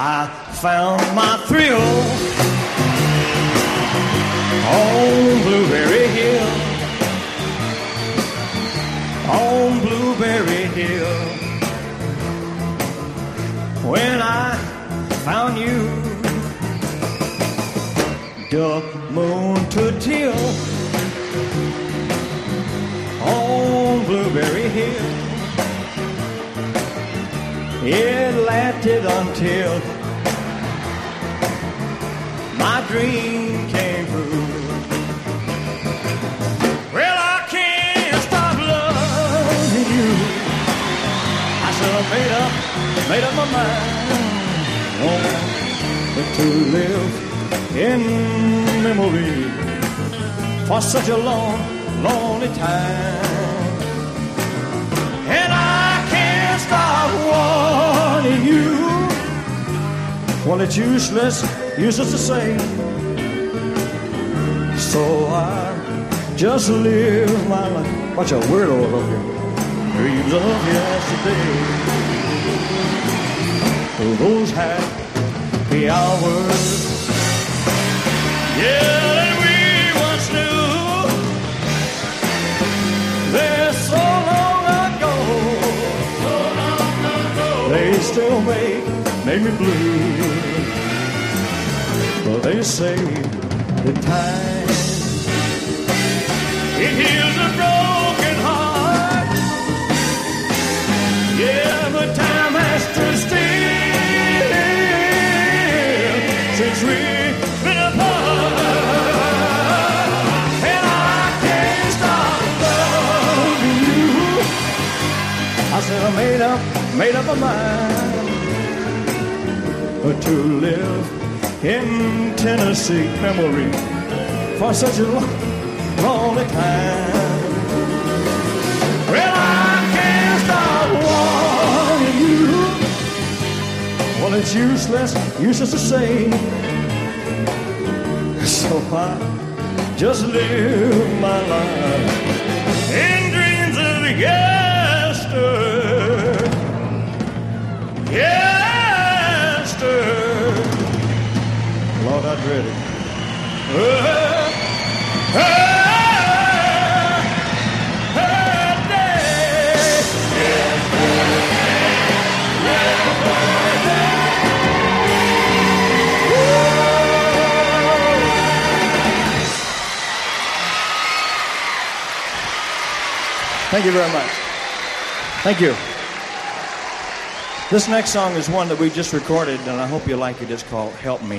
I found my thrill on Blueberry Hill. On Blueberry Hill. When I found you, duck moon to till It lasted until my dream came true. Well, I can't stop loving you. I said I made up, made up my mind oh, to live in memory for such a long, lonely time. Well, it's useless, useless to say. So I just live my life. Watch a weirdo up here. Dreams of yesterday. Those happy hours. Yeah, that we once knew. They're. So long ago. They still make, make me blue. But they say the time it heals a broken heart. Yeah, but time has stood still since you. I said I made up, made up my mind to live in Tennessee memory for such a long, long time. Well, I can't stop wanting you. Well, it's useless, useless to say. So I just live my Uh, uh. Thank you very much. Thank you. This next song is one that we just recorded, and I hope you like it. It's called Help Me.